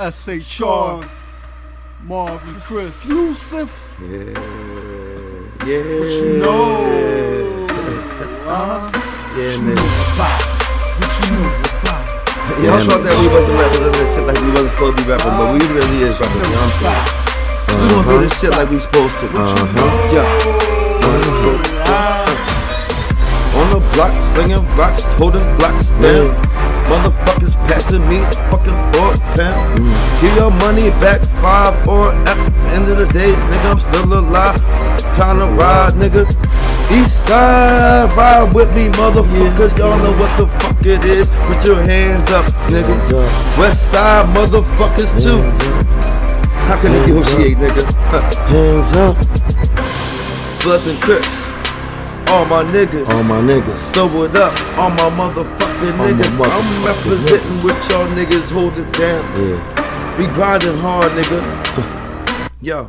S.A. Charm, Marvin Chris. Exclusive. Yeah, yeah. What you know? Uh, Yeah, nigga. about? What you know about? Y'all thought that we wasn't representing this shit like we wasn't supposed to be rapping, but we really is rapping. You know what I'm saying? We gonna do this shit like we supposed to. Uh-huh. Yeah. On the block, slinging rocks, holding blocks down. Motherfuckers passing me a fucking four pound. Give your money back five or at the end of the day, nigga, I'm still alive. Time to ride, nigga. East side, ride with me, motherfuckers. Y'all know what the fuck it is. Put your hands up, nigga. West side, motherfuckers too. How can they negotiate, nigga? Hands up, Bloods and Crips. All my niggas. all my niggas. Throw it up, all my my niggas. I'm representing niggas. with y'all niggas, hold it down. Yeah. We grinding hard, nigga. Yo,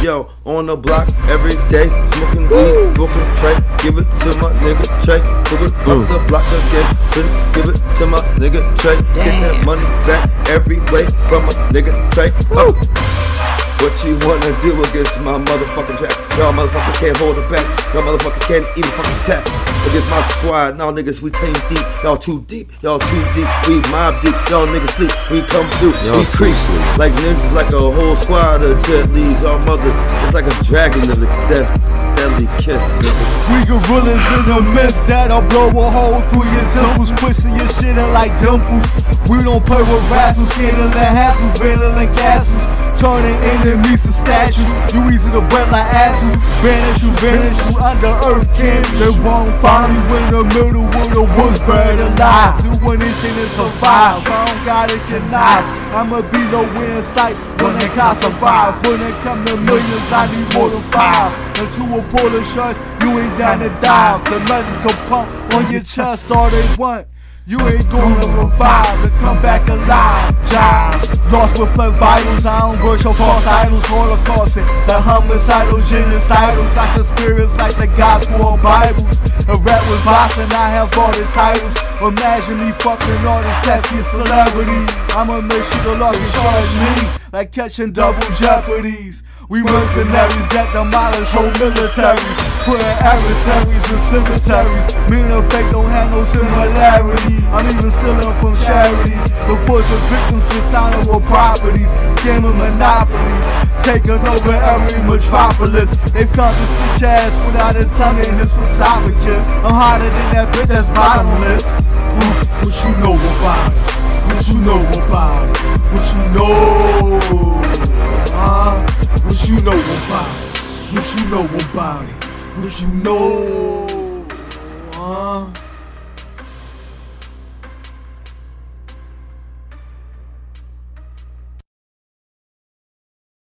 yo, on the block every day, smoking weed, smoking Trey. Give it to my nigga Trey. Give it up the block again. Give it to my nigga Trey. Get that money back every way from my nigga Trey. Oh. What you wanna do against my motherfucking track? Y'all motherfuckers can't hold it back. Y'all motherfuckers can't even fucking attack. Against my squad, now niggas we team deep. Y'all too deep, y'all too deep. We mob deep, y'all niggas sleep. We come through, Y'all we creep like ninjas, like a whole squad of jet leads. Our mother, it's like a dragon of the death, deadly kiss. Nigga. We gorillas in the mist that'll blow a hole through your temples, twisting your shit in like dimples. We don't play with razzles, handling hassles, vandling castles. Turning enemies to statues. You easy to break like assholes. Vanish you, vanish you under earth camp. They won't find you in the middle of the woods, buried alive. Do anything to survive. I don't gotta connive. I'ma be nowhere in sight when they can't survive. When it come to millions, I need more than five. And a pull of shots, you ain't down to dive. The letters can pump on your chest all they want. You ain't gonna revive and come back alive, child. Lost with fled vitals, I don't worship false idols, holocaust and the homicidal genocidals. I should spirits like the gospel or Bibles. A rap was and I have all the titles. Imagine me fucking all the sexiest celebrities. I'ma make sure the law can charge me like catching double jeopardies. We mercenaries that demolish whole militaries, putting adversaries in cemeteries. Me and fake don't have no similarity. I'm even stealing from charities. Force of victims dishonorable properties, scamming monopolies, taking over every metropolis. They found this bitch ass without a tongue in his esophagus. I'm hotter than that bitch that's bottomless. Uh, What you know about it? What you know about it? What you know? Uh, what you know about it? What you know about it? What you know?